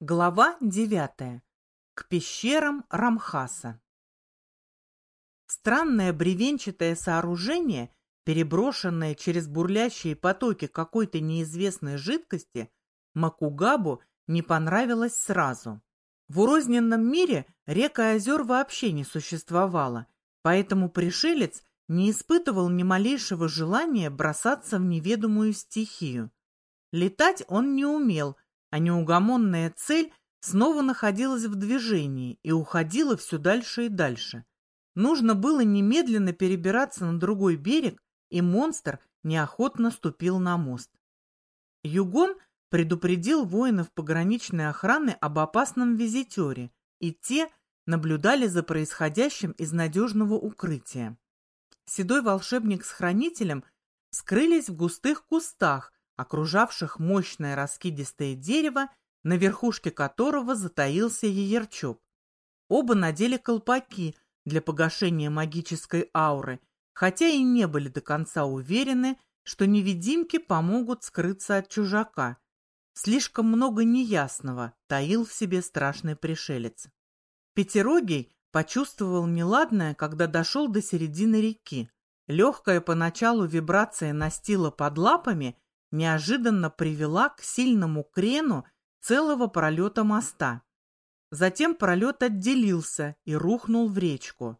Глава девятая. К пещерам Рамхаса. Странное бревенчатое сооружение, переброшенное через бурлящие потоки какой-то неизвестной жидкости, Макугабу не понравилось сразу. В урозненном мире рек и озер вообще не существовало, поэтому пришелец не испытывал ни малейшего желания бросаться в неведомую стихию. Летать он не умел – а неугомонная цель снова находилась в движении и уходила все дальше и дальше. Нужно было немедленно перебираться на другой берег, и монстр неохотно ступил на мост. Югон предупредил воинов пограничной охраны об опасном визитере, и те наблюдали за происходящим из надежного укрытия. Седой волшебник с хранителем скрылись в густых кустах, окружавших мощное раскидистое дерево, на верхушке которого затаился еерчоп. Оба надели колпаки для погашения магической ауры, хотя и не были до конца уверены, что невидимки помогут скрыться от чужака. Слишком много неясного таил в себе страшный пришелец. Пятерогий почувствовал неладное, когда дошел до середины реки. Легкая поначалу вибрация настила под лапами – неожиданно привела к сильному крену целого пролета моста. Затем пролет отделился и рухнул в речку.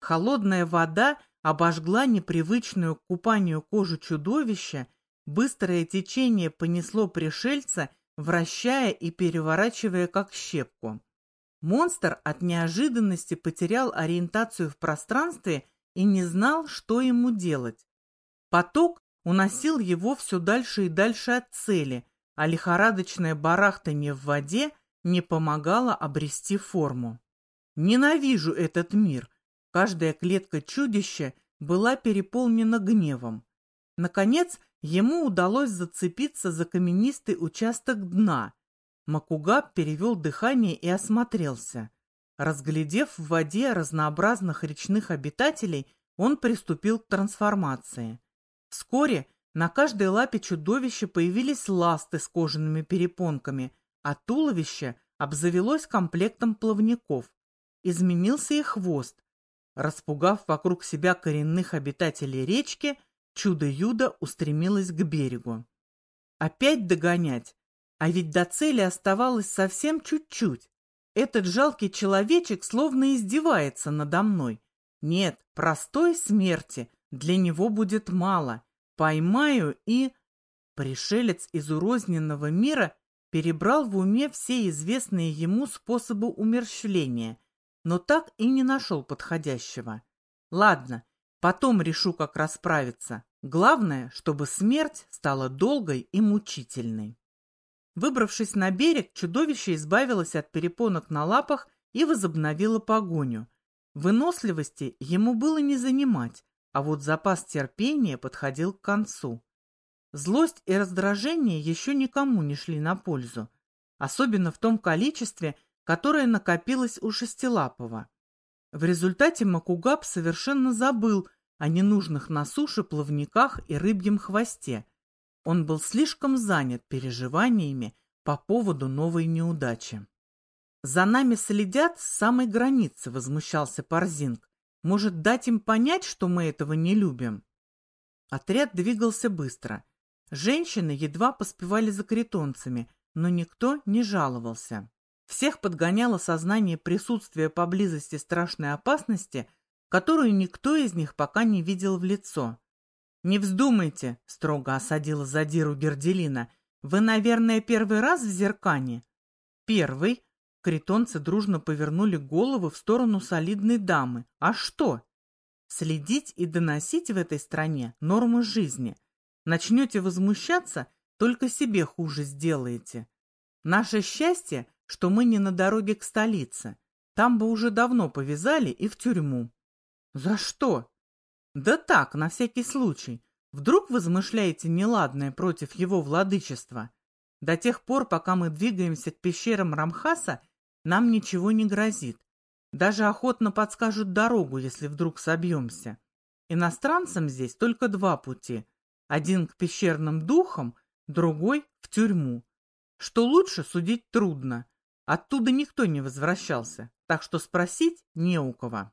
Холодная вода обожгла непривычную к купанию кожу чудовища, быстрое течение понесло пришельца, вращая и переворачивая как щепку. Монстр от неожиданности потерял ориентацию в пространстве и не знал, что ему делать. Поток уносил его все дальше и дальше от цели, а лихорадочное барахтание в воде не помогало обрести форму. Ненавижу этот мир. Каждая клетка чудища была переполнена гневом. Наконец, ему удалось зацепиться за каменистый участок дна. Макугаб перевел дыхание и осмотрелся. Разглядев в воде разнообразных речных обитателей, он приступил к трансформации. Вскоре на каждой лапе чудовища появились ласты с кожаными перепонками, а туловище обзавелось комплектом плавников. Изменился и хвост. Распугав вокруг себя коренных обитателей речки, чудо-юдо устремилось к берегу. Опять догонять? А ведь до цели оставалось совсем чуть-чуть. Этот жалкий человечек словно издевается надо мной. Нет, простой смерти для него будет мало. Поймаю и... Пришелец из урозненного мира перебрал в уме все известные ему способы умерщвления, но так и не нашел подходящего. Ладно, потом решу, как расправиться. Главное, чтобы смерть стала долгой и мучительной. Выбравшись на берег, чудовище избавилось от перепонок на лапах и возобновило погоню. Выносливости ему было не занимать, а вот запас терпения подходил к концу. Злость и раздражение еще никому не шли на пользу, особенно в том количестве, которое накопилось у Шестилапова. В результате Макугаб совершенно забыл о ненужных на суше плавниках и рыбьем хвосте. Он был слишком занят переживаниями по поводу новой неудачи. «За нами следят с самой границы», — возмущался Парзинг. Может, дать им понять, что мы этого не любим? Отряд двигался быстро. Женщины едва поспевали за критонцами, но никто не жаловался. Всех подгоняло сознание присутствия поблизости страшной опасности, которую никто из них пока не видел в лицо. «Не вздумайте», — строго осадила задиру Герделина. «Вы, наверное, первый раз в Зеркане?» «Первый», Критонцы дружно повернули головы в сторону солидной дамы. А что? Следить и доносить в этой стране – нормы жизни. Начнете возмущаться, только себе хуже сделаете. Наше счастье, что мы не на дороге к столице. Там бы уже давно повязали и в тюрьму. За что? Да так, на всякий случай. Вдруг возмышляете неладное против его владычества? До тех пор, пока мы двигаемся к пещерам Рамхаса, нам ничего не грозит. Даже охотно подскажут дорогу, если вдруг собьемся. Иностранцам здесь только два пути. Один к пещерным духам, другой в тюрьму. Что лучше, судить трудно. Оттуда никто не возвращался, так что спросить не у кого.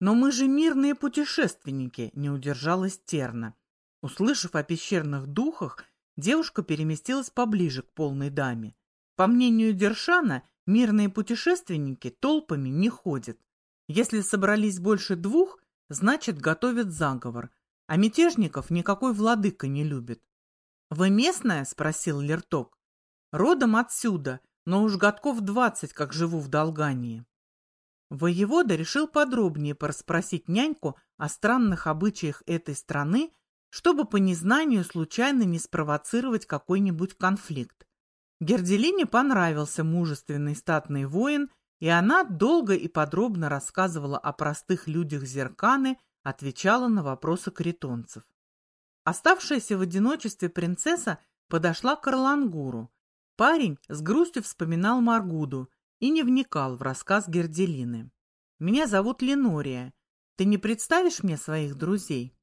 Но мы же мирные путешественники, не удержалась Терна. Услышав о пещерных духах, девушка переместилась поближе к полной даме. По мнению Дершана, мирные путешественники толпами не ходят. Если собрались больше двух, значит готовят заговор, а мятежников никакой владыка не любит. «Вы местная?» — спросил Лерток. «Родом отсюда, но уж годков двадцать, как живу в Долгании». Воевода решил подробнее порасспросить няньку о странных обычаях этой страны, чтобы по незнанию случайно не спровоцировать какой-нибудь конфликт. Герделине понравился мужественный статный воин, и она долго и подробно рассказывала о простых людях Зерканы, отвечала на вопросы критонцев. Оставшаяся в одиночестве принцесса подошла к Орлангуру. Парень с грустью вспоминал Маргуду и не вникал в рассказ Герделины. «Меня зовут Ленория. Ты не представишь мне своих друзей?»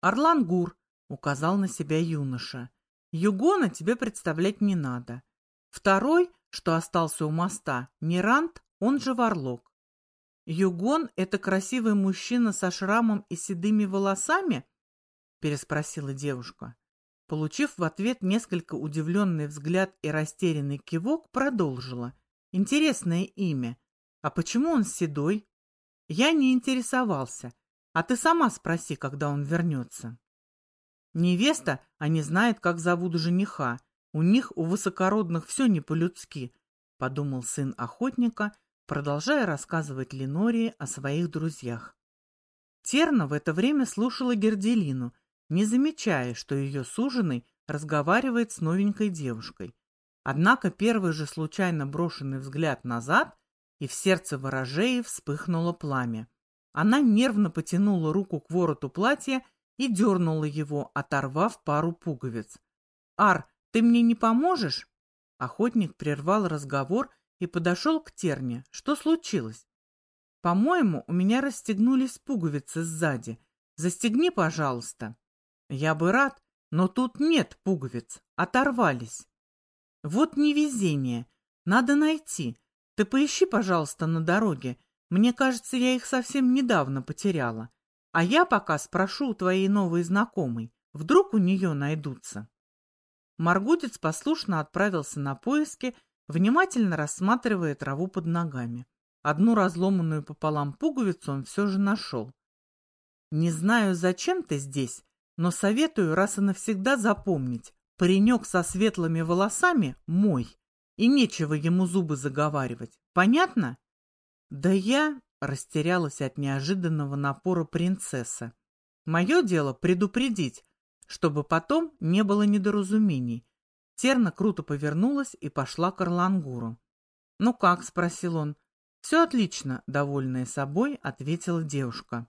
«Орлангур», — указал на себя юноша. «Югона тебе представлять не надо. Второй, что остался у моста, Нерант, он же Варлок. Югон — это красивый мужчина со шрамом и седыми волосами?» — переспросила девушка. Получив в ответ несколько удивленный взгляд и растерянный кивок, продолжила — Интересное имя. А почему он седой? Я не интересовался. А ты сама спроси, когда он вернется. Невеста, а не знает, как зовут жениха. У них, у высокородных, все не по-людски, подумал сын охотника, продолжая рассказывать Ленории о своих друзьях. Терна в это время слушала Герделину, не замечая, что ее суженый разговаривает с новенькой девушкой. Однако первый же случайно брошенный взгляд назад, и в сердце ворожеи вспыхнуло пламя. Она нервно потянула руку к вороту платья и дернула его, оторвав пару пуговиц. «Ар, ты мне не поможешь?» Охотник прервал разговор и подошел к терне. «Что случилось?» «По-моему, у меня расстегнулись пуговицы сзади. Застегни, пожалуйста». «Я бы рад, но тут нет пуговиц. Оторвались». Вот невезение. Надо найти. Ты поищи, пожалуйста, на дороге. Мне кажется, я их совсем недавно потеряла. А я пока спрошу у твоей новой знакомой. Вдруг у нее найдутся. Маргутец послушно отправился на поиски, внимательно рассматривая траву под ногами. Одну разломанную пополам пуговицу он все же нашел. «Не знаю, зачем ты здесь, но советую раз и навсегда запомнить. Паренек со светлыми волосами мой, и нечего ему зубы заговаривать. Понятно? Да я растерялась от неожиданного напора принцесса. Мое дело предупредить, чтобы потом не было недоразумений. Терна круто повернулась и пошла к Орлангуру. «Ну как?» — спросил он. «Все отлично», — довольная собой, ответила девушка.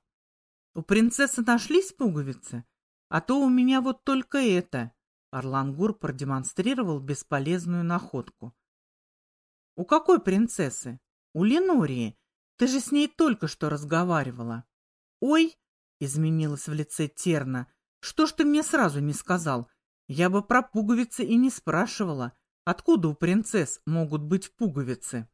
«У принцессы нашлись пуговицы? А то у меня вот только это». Орлангур продемонстрировал бесполезную находку. «У какой принцессы?» «У Ленории. Ты же с ней только что разговаривала». «Ой!» — изменилась в лице Терна. «Что ж ты мне сразу не сказал? Я бы про пуговицы и не спрашивала. Откуда у принцесс могут быть пуговицы?»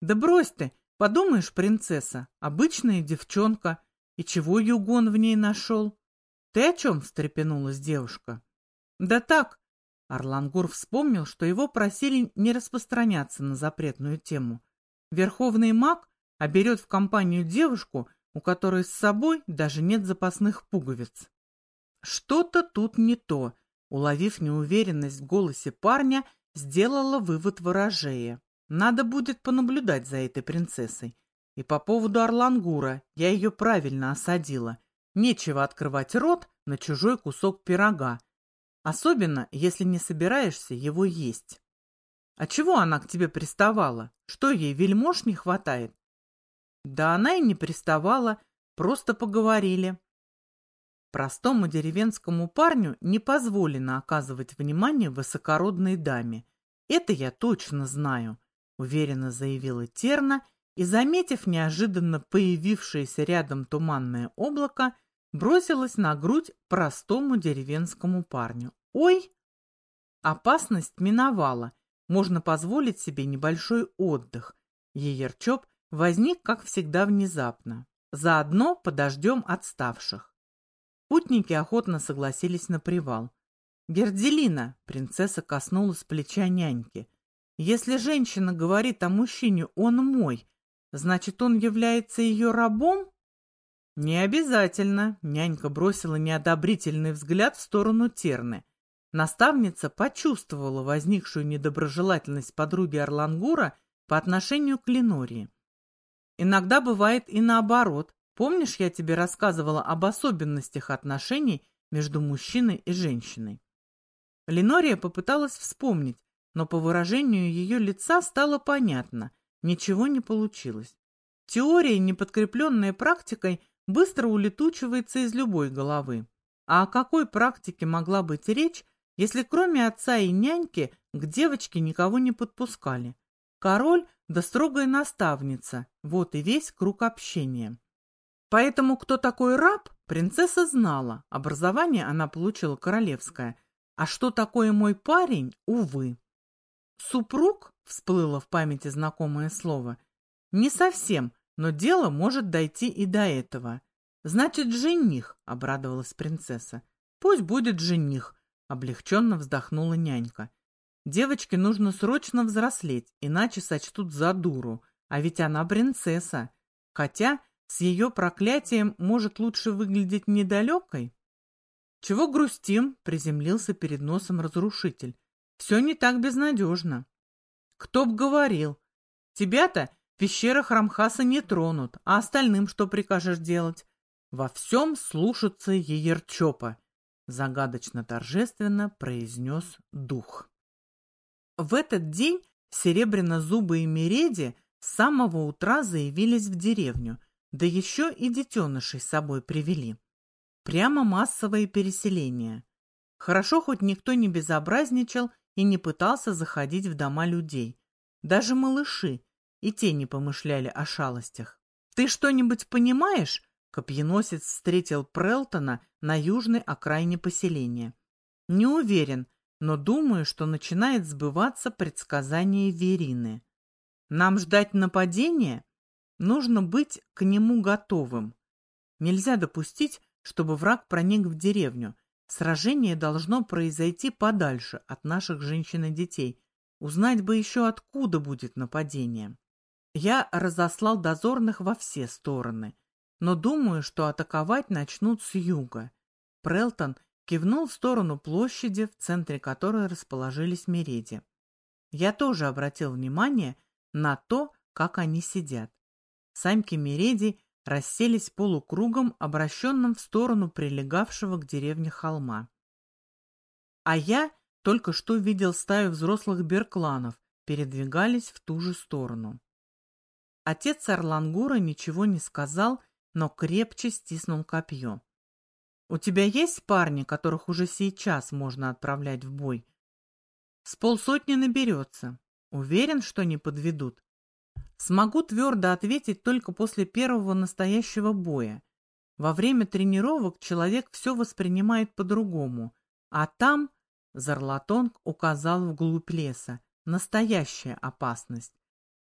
«Да брось ты! Подумаешь, принцесса, обычная девчонка. И чего Югон в ней нашел?» «Ты о чем?» — встрепенулась девушка. Да так, Орлангур вспомнил, что его просили не распространяться на запретную тему. Верховный маг оберет в компанию девушку, у которой с собой даже нет запасных пуговиц. Что-то тут не то. Уловив неуверенность в голосе парня, сделала вывод ворожея. Надо будет понаблюдать за этой принцессой. И по поводу Орлангура я ее правильно осадила. Нечего открывать рот на чужой кусок пирога, Особенно, если не собираешься его есть. А чего она к тебе приставала? Что ей, вельмож не хватает? Да она и не приставала, просто поговорили. Простому деревенскому парню не позволено оказывать внимание высокородной даме. Это я точно знаю, уверенно заявила Терна и, заметив неожиданно появившееся рядом туманное облако, бросилась на грудь простому деревенскому парню. «Ой!» Опасность миновала. можно позволить себе небольшой отдых. Еерчоп возник, как всегда, внезапно. Заодно подождем отставших. Путники охотно согласились на привал. «Герделина!» — принцесса коснулась плеча няньки. «Если женщина говорит о мужчине «он мой», значит, он является ее рабом?» «Не обязательно», — нянька бросила неодобрительный взгляд в сторону Терны. Наставница почувствовала возникшую недоброжелательность подруги Орлангура по отношению к Ленории. Иногда бывает и наоборот. Помнишь, я тебе рассказывала об особенностях отношений между мужчиной и женщиной? Ленория попыталась вспомнить, но по выражению ее лица стало понятно, ничего не получилось. Теория, не подкрепленная практикой, быстро улетучивается из любой головы. А о какой практике могла быть речь, если кроме отца и няньки к девочке никого не подпускали? Король да строгая наставница, вот и весь круг общения. Поэтому кто такой раб, принцесса знала, образование она получила королевское, а что такое мой парень, увы. Супруг, всплыло в памяти знакомое слово, не совсем, но дело может дойти и до этого. Значит, жених, обрадовалась принцесса. Пусть будет жених, облегченно вздохнула нянька. Девочке нужно срочно взрослеть, иначе сочтут за дуру. А ведь она принцесса. Хотя с ее проклятием может лучше выглядеть недалекой. Чего грустим? Приземлился перед носом разрушитель. Все не так безнадежно. Кто б говорил. Тебя-то в пещерах Рамхаса не тронут, а остальным что прикажешь делать? Во всем слушаться Еерчопа, загадочно торжественно произнес дух. В этот день серебряно-зубые Мереди с самого утра заявились в деревню, да еще и детенышей с собой привели. Прямо массовое переселение. Хорошо, хоть никто не безобразничал и не пытался заходить в дома людей. Даже малыши и те не помышляли о шалостях. «Ты что-нибудь понимаешь?» Копьеносец встретил Прелтона на южной окраине поселения. «Не уверен, но думаю, что начинает сбываться предсказание Верины. Нам ждать нападения? Нужно быть к нему готовым. Нельзя допустить, чтобы враг проник в деревню. Сражение должно произойти подальше от наших женщин и детей. Узнать бы еще, откуда будет нападение. Я разослал дозорных во все стороны, но думаю, что атаковать начнут с юга. Прелтон Кивнул в сторону площади, в центре которой расположились Мереди. Я тоже обратил внимание на то, как они сидят. Самки Мереди расселись полукругом, обращенным в сторону прилегавшего к деревне холма. А я только что видел стаю взрослых беркланов, передвигались в ту же сторону. Отец Орлангура ничего не сказал, но крепче стиснул копье. У тебя есть парни, которых уже сейчас можно отправлять в бой? С полсотни наберется. Уверен, что не подведут. Смогу твердо ответить только после первого настоящего боя. Во время тренировок человек все воспринимает по-другому, а там, Зарлатонг указал вглубь леса, настоящая опасность.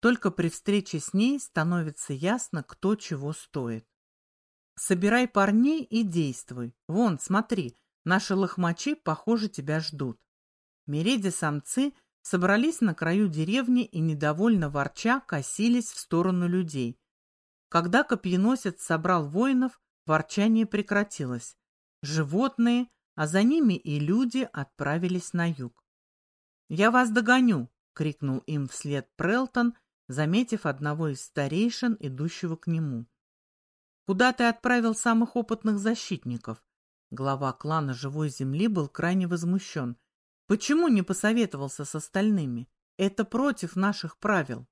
Только при встрече с ней становится ясно, кто чего стоит. Собирай парней и действуй. Вон, смотри, наши лохмачи, похоже, тебя ждут. Мереди-самцы собрались на краю деревни и, недовольно ворча, косились в сторону людей. Когда копьеносец собрал воинов, ворчание прекратилось. Животные, а за ними и люди отправились на юг. «Я вас догоню!» — крикнул им вслед Прелтон, заметив одного из старейшин, идущего к нему. Куда ты отправил самых опытных защитников? Глава клана Живой Земли был крайне возмущен. Почему не посоветовался с остальными? Это против наших правил.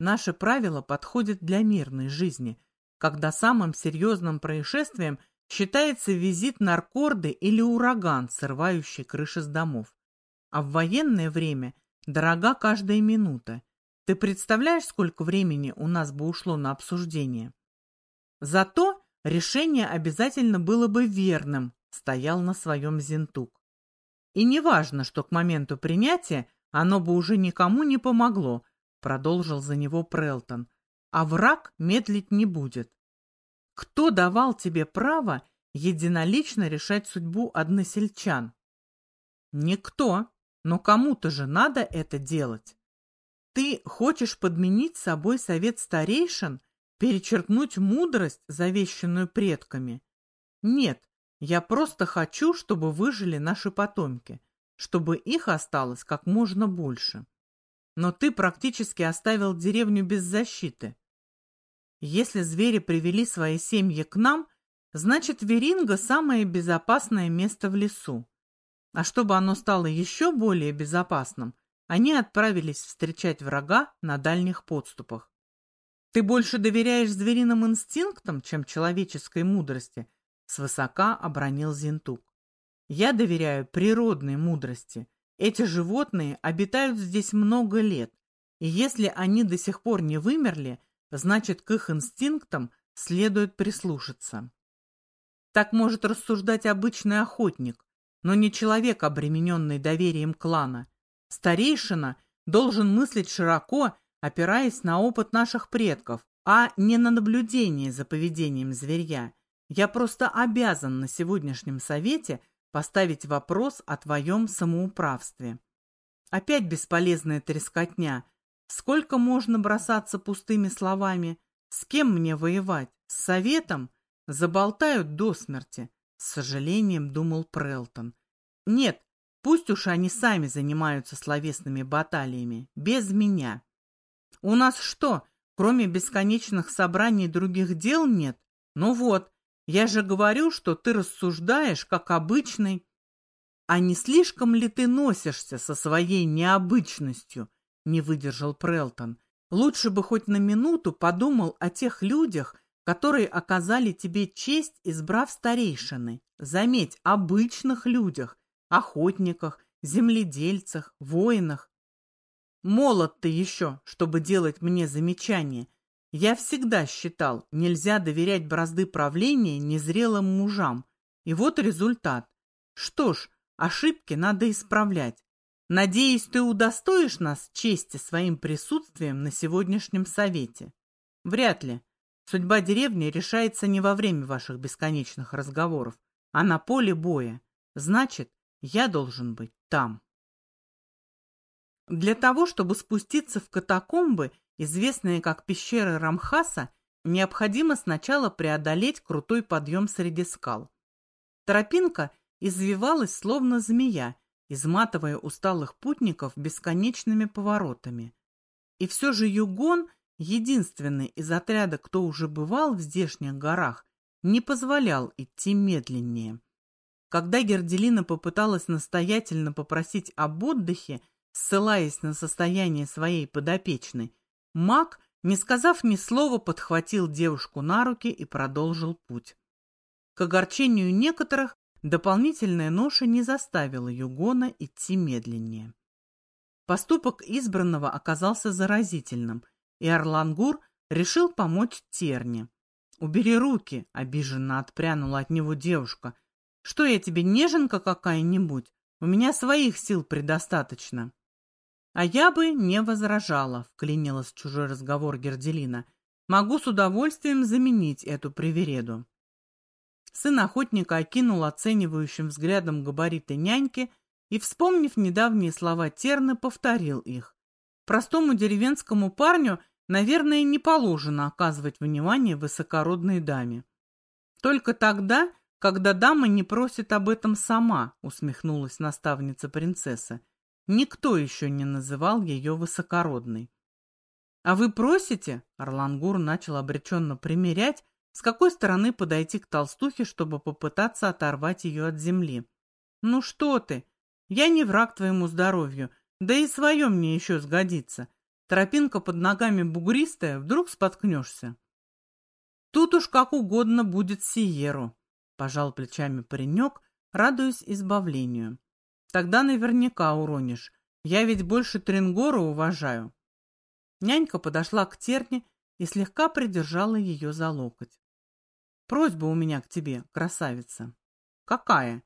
Наши правила подходят для мирной жизни, когда самым серьезным происшествием считается визит наркорды или ураган, срывающий крыши с домов. А в военное время дорога каждая минута. Ты представляешь, сколько времени у нас бы ушло на обсуждение? Зато решение обязательно было бы верным, стоял на своем Зентук. И не важно, что к моменту принятия оно бы уже никому не помогло, продолжил за него Прелтон. А враг медлить не будет. Кто давал тебе право единолично решать судьбу односельчан? Никто, но кому-то же надо это делать. Ты хочешь подменить собой совет старейшин, перечеркнуть мудрость, завещанную предками? Нет, я просто хочу, чтобы выжили наши потомки чтобы их осталось как можно больше. Но ты практически оставил деревню без защиты. Если звери привели свои семьи к нам, значит Веринга – самое безопасное место в лесу. А чтобы оно стало еще более безопасным, они отправились встречать врага на дальних подступах. Ты больше доверяешь звериным инстинктам, чем человеческой мудрости, свысока обронил Зинтук. Я доверяю природной мудрости. Эти животные обитают здесь много лет, и если они до сих пор не вымерли, значит, к их инстинктам следует прислушаться. Так может рассуждать обычный охотник, но не человек, обремененный доверием клана. Старейшина должен мыслить широко, опираясь на опыт наших предков, а не на наблюдение за поведением зверья. Я просто обязан на сегодняшнем совете – поставить вопрос о твоем самоуправстве. Опять бесполезная трескотня. Сколько можно бросаться пустыми словами? С кем мне воевать? С советом? Заболтают до смерти. С сожалением думал Прелтон. Нет, пусть уж они сами занимаются словесными баталиями. Без меня. У нас что, кроме бесконечных собраний других дел нет? Ну вот, я же говорю, что ты рассуждаешь, как обычный. А не слишком ли ты носишься со своей необычностью? Не выдержал Прелтон. Лучше бы хоть на минуту подумал о тех людях, которые оказали тебе честь, избрав старейшины. Заметь, обычных людях, охотниках, земледельцах, воинах. Молод ты еще, чтобы делать мне замечания, я всегда считал, нельзя доверять бразды правления незрелым мужам. И вот результат. Что ж, ошибки надо исправлять. Надеюсь, ты удостоишь нас чести своим присутствием на сегодняшнем совете. Вряд ли. Судьба деревни решается не во время ваших бесконечных разговоров, а на поле боя. Значит, я должен быть там. Для того, чтобы спуститься в катакомбы известные как пещеры Рамхаса, необходимо сначала преодолеть крутой подъем среди скал. Тропинка извивалась словно змея, изматывая усталых путников бесконечными поворотами. И все же Югон, единственный из отряда, кто уже бывал в здешних горах, не позволял идти медленнее. Когда Герделина попыталась настоятельно попросить об отдыхе, ссылаясь на состояние своей подопечной, Маг, не сказав ни слова, подхватил девушку на руки и продолжил путь. К огорчению некоторых дополнительная ноша не заставила Югона идти медленнее. Поступок избранного оказался заразительным, и Орлангур решил помочь Терне. «Убери руки!» — обиженно отпрянула от него девушка. «Что я тебе, неженка какая-нибудь? У меня своих сил предостаточно». А я бы не возражала, вклинилась в чужой разговор Герделина. Могу с удовольствием заменить эту привереду. Сын охотника окинул оценивающим взглядом габариты няньки и, вспомнив недавние слова Терны, повторил их. Простому деревенскому парню, наверное, не положено оказывать внимание высокородной даме. Только тогда, когда дама не просит об этом сама, усмехнулась наставница принцессы. Никто еще не называл ее высокородной. «А вы просите?» — Орлангур начал обреченно примерять, с какой стороны подойти к толстухе, чтобы попытаться оторвать ее от земли. «Ну что ты? Я не враг твоему здоровью, да и свое мне еще сгодится. Тропинка под ногами бугристая, вдруг споткнешься». «Тут уж как угодно будет Сиеру», — пожал плечами паренек, радуясь избавлению. Тогда наверняка уронишь. Я ведь больше Трингора уважаю. Нянька подошла к терне и слегка придержала ее за локоть. Просьба у меня к тебе, красавица. Какая?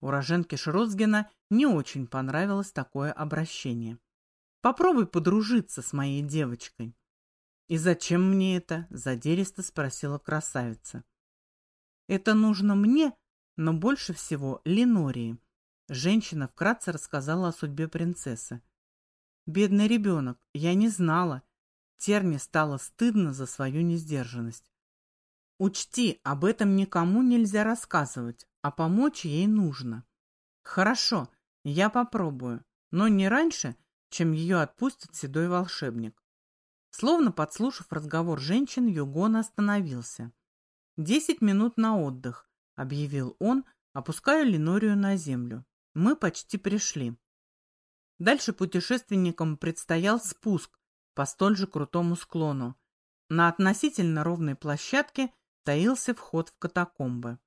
Уроженке Шрозгина не очень понравилось такое обращение. Попробуй подружиться с моей девочкой. «И зачем мне это?» – задеристо спросила красавица. «Это нужно мне, но больше всего Ленории». Женщина вкратце рассказала о судьбе принцессы. «Бедный ребенок, я не знала». Терне стало стыдно за свою несдержанность. «Учти, об этом никому нельзя рассказывать, а помочь ей нужно». «Хорошо, я попробую, но не раньше, чем ее отпустит седой волшебник». Словно подслушав разговор женщин, Югон остановился. «Десять минут на отдых», — объявил он, опуская Ленорию на землю. «Мы почти пришли». Дальше путешественникам предстоял спуск по столь же крутому склону. На относительно ровной площадке таился вход в катакомбы.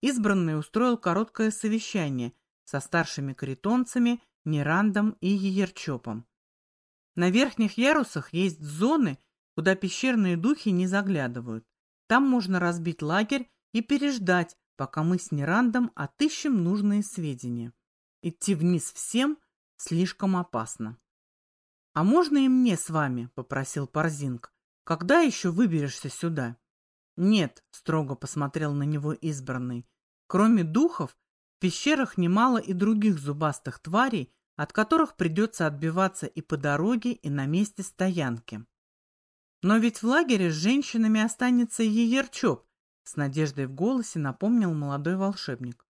Избранный устроил короткое совещание со старшими критонцами, Нерандом и Еерчопом. На верхних ярусах есть зоны, куда пещерные духи не заглядывают. Там можно разбить лагерь и переждать, пока мы с Нерандом отыщем нужные сведения. Идти вниз всем слишком опасно. «А можно и мне с вами?» — попросил Парзинг. «Когда еще выберешься сюда?» «Нет», — строго посмотрел на него избранный. «Кроме духов, в пещерах немало и других зубастых тварей, от которых придется отбиваться и по дороге, и на месте стоянки. Но ведь в лагере с женщинами останется Еерчоп, с надеждой в голосе напомнил молодой волшебник.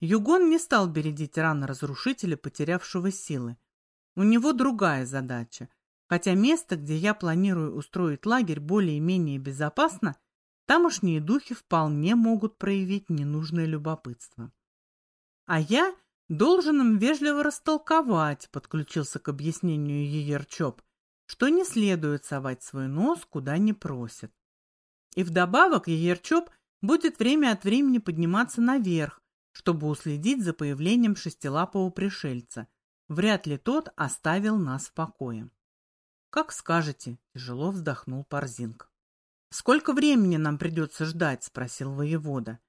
Югон не стал бередить раны разрушителя, потерявшего силы. У него другая задача. Хотя место, где я планирую устроить лагерь, более-менее безопасно, тамошние духи вполне могут проявить ненужное любопытство. А я Должен им вежливо растолковать, подключился к объяснению Еерчоп, что не следует совать свой нос, куда не просят. И вдобавок Еерчоп будет время от времени подниматься наверх, чтобы уследить за появлением шестилапого пришельца. Вряд ли тот оставил нас в покое. «Как скажете», — тяжело вздохнул Парзинг. «Сколько времени нам придется ждать?» — спросил воевода.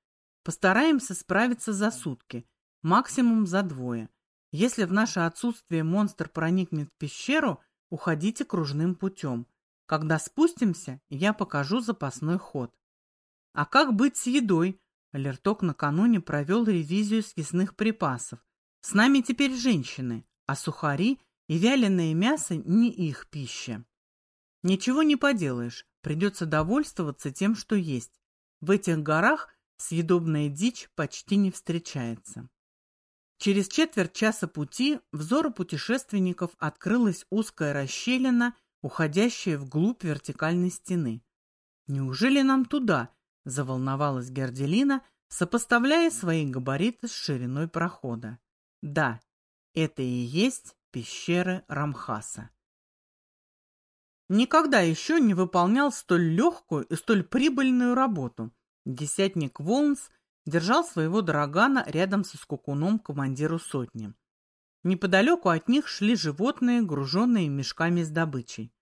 «Постараемся справиться за сутки. Максимум за двое. Если в наше отсутствие монстр проникнет в пещеру, уходите кружным путем. Когда спустимся, я покажу запасной ход. А как быть с едой? Лерток накануне провел ревизию съестных припасов. С нами теперь женщины, а сухари и вяленое мясо не их пища. Ничего не поделаешь, придется довольствоваться тем, что есть. В этих горах съедобная дичь почти не встречается. Через четверть часа пути взору путешественников открылась узкая расщелина, уходящая вглубь вертикальной стены. «Неужели нам туда?» – заволновалась Герделина, сопоставляя свои габариты с шириной прохода. «Да, это и есть пещеры Рамхаса». Никогда еще не выполнял столь легкую и столь прибыльную работу. Десятник Волнс держал своего дорогана рядом со скукуном командиру сотни. Неподалеку от них шли животные, груженные мешками с добычей.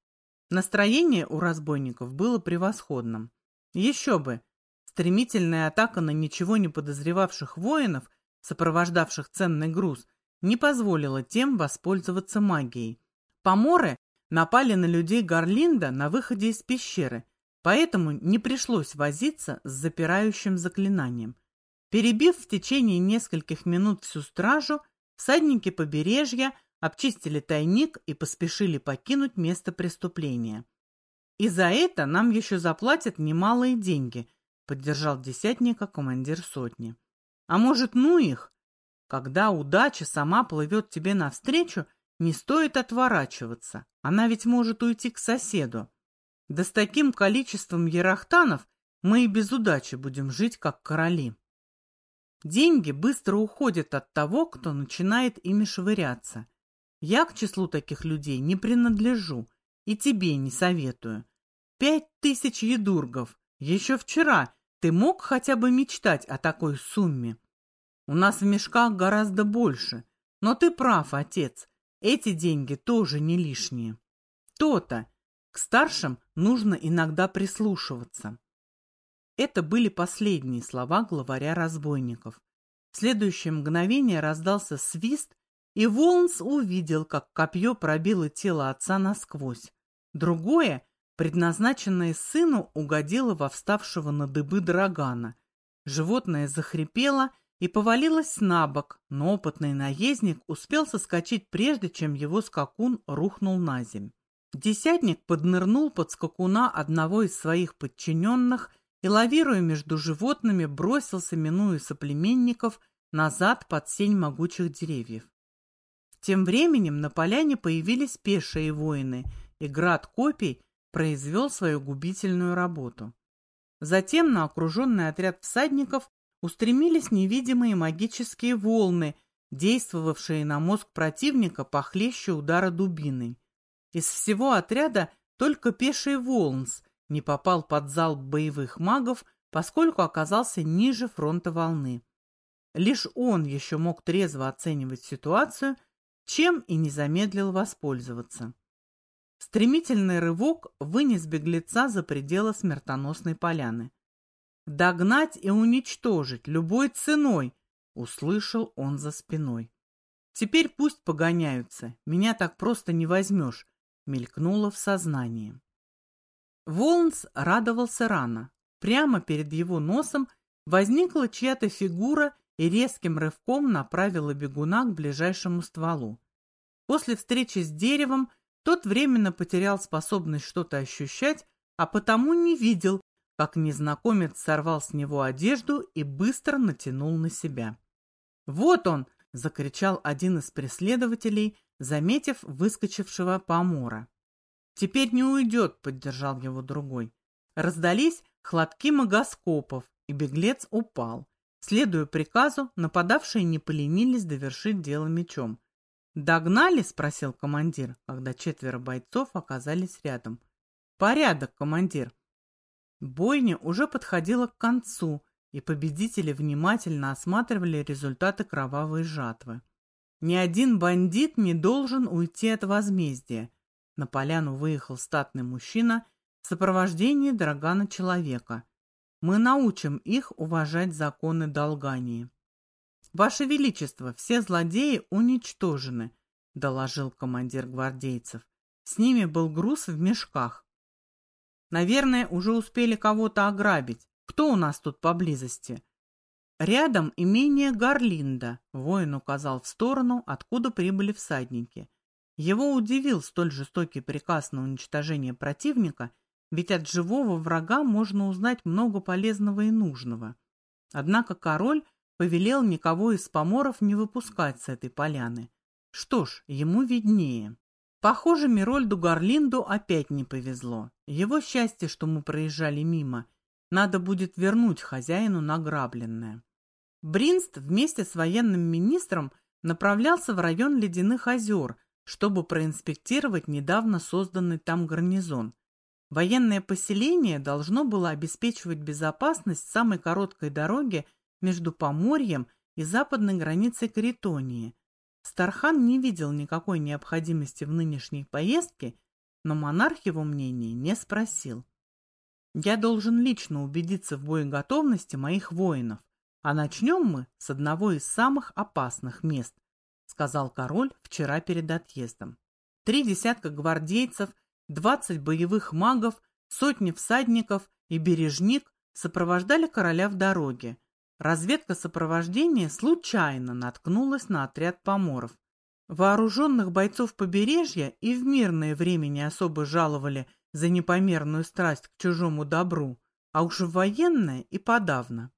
Настроение у разбойников было превосходным. Еще бы! Стремительная атака на ничего не подозревавших воинов, сопровождавших ценный груз, не позволила тем воспользоваться магией. Поморы напали на людей Гарлинда на выходе из пещеры, поэтому не пришлось возиться с запирающим заклинанием – Перебив в течение нескольких минут всю стражу, всадники побережья обчистили тайник и поспешили покинуть место преступления. «И за это нам еще заплатят немалые деньги», — поддержал десятника командир сотни. «А может, ну их? Когда удача сама плывет тебе навстречу, не стоит отворачиваться, она ведь может уйти к соседу. Да с таким количеством ерахтанов мы и без удачи будем жить, как короли». Деньги быстро уходят от того, кто начинает ими швыряться. Я к числу таких людей не принадлежу и тебе не советую. Пять тысяч едургов. Еще вчера ты мог хотя бы мечтать о такой сумме. У нас в мешках гораздо больше. Но ты прав, отец. Эти деньги тоже не лишние. То-то. К старшим нужно иногда прислушиваться. Это были последние слова главаря разбойников. В следующее мгновение раздался свист, и Волнс увидел, как копье пробило тело отца насквозь. Другое, предназначенное сыну, угодило во вставшего на дыбы драгана. Животное захрипело и повалилось на бок, но опытный наездник успел соскочить прежде, чем его скакун рухнул на земь. Десятник поднырнул под скакуна одного из своих подчиненных и, лавируя между животными, бросился, минуя соплеменников, назад под сень могучих деревьев. Тем временем на поляне появились пешие воины, и град копий произвел свою губительную работу. Затем на окруженный отряд всадников устремились невидимые магические волны, действовавшие на мозг противника похлеще удара дубиной. Из всего отряда только пеший Волнс не попал под залп боевых магов, поскольку оказался ниже фронта волны. Лишь он еще мог трезво оценивать ситуацию, чем и не замедлил воспользоваться. Стремительный рывок вынес беглеца за пределы смертоносной поляны. «Догнать и уничтожить любой ценой!» — услышал он за спиной. «Теперь пусть погоняются, меня так просто не возьмешь», — мелькнуло в сознании. Волнс радовался рано. Прямо перед его носом возникла чья-то фигура и резким рывком направила бегуна к ближайшему стволу. После встречи с деревом тот временно потерял способность что-то ощущать, а потому не видел, как незнакомец сорвал с него одежду и быстро натянул на себя. «Вот он!» — закричал один из преследователей, заметив выскочившего помора. «Теперь не уйдет», — поддержал его другой. Раздались хлопки магоскопов, и беглец упал. Следуя приказу, нападавшие не поленились довершить дело мечом. «Догнали?» — спросил командир, когда четверо бойцов оказались рядом. «Порядок, командир!» Бойня уже подходила к концу, и победители внимательно осматривали результаты кровавой жатвы. Ни один бандит не должен уйти от возмездия. На поляну выехал статный мужчина в сопровождении Драгана человека. Мы научим их уважать законы долгании. «Ваше Величество, все злодеи уничтожены», — доложил командир гвардейцев. «С ними был груз в мешках. Наверное, уже успели кого-то ограбить. Кто у нас тут поблизости?» «Рядом имение Гарлинда», — воин указал в сторону, откуда прибыли всадники. Его удивил столь жестокий приказ на уничтожение противника, ведь от живого врага можно узнать много полезного и нужного. Однако король повелел никого из поморов не выпускать с этой поляны. Что ж, ему виднее. Похоже, Мирольду Гарлинду опять не повезло. Его счастье, что мы проезжали мимо. Надо будет вернуть хозяину награбленное. Бринст вместе с военным министром направлялся в район Ледяных озер – чтобы проинспектировать недавно созданный там гарнизон. Военное поселение должно было обеспечивать безопасность самой короткой дороги между Поморьем и западной границей Каритонии. Стархан не видел никакой необходимости в нынешней поездке, но монарх его мнения не спросил. «Я должен лично убедиться в боеготовности моих воинов, а начнем мы с одного из самых опасных мест – сказал король вчера перед отъездом. Три десятка гвардейцев, двадцать боевых магов, сотни всадников и бережник сопровождали короля в дороге. Разведка сопровождения случайно наткнулась на отряд поморов. Вооруженных бойцов побережья и в мирное время не особо жаловали за непомерную страсть к чужому добру, а уж в военное и подавно.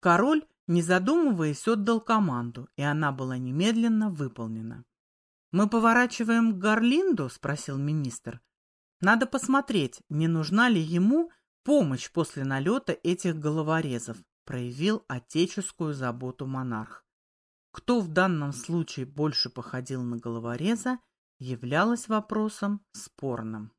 Король не задумываясь, отдал команду, и она была немедленно выполнена. «Мы поворачиваем к Гарлинду?» – спросил министр. «Надо посмотреть, не нужна ли ему помощь после налета этих головорезов», – проявил отеческую заботу монарх. Кто в данном случае больше походил на головореза, являлось вопросом спорным.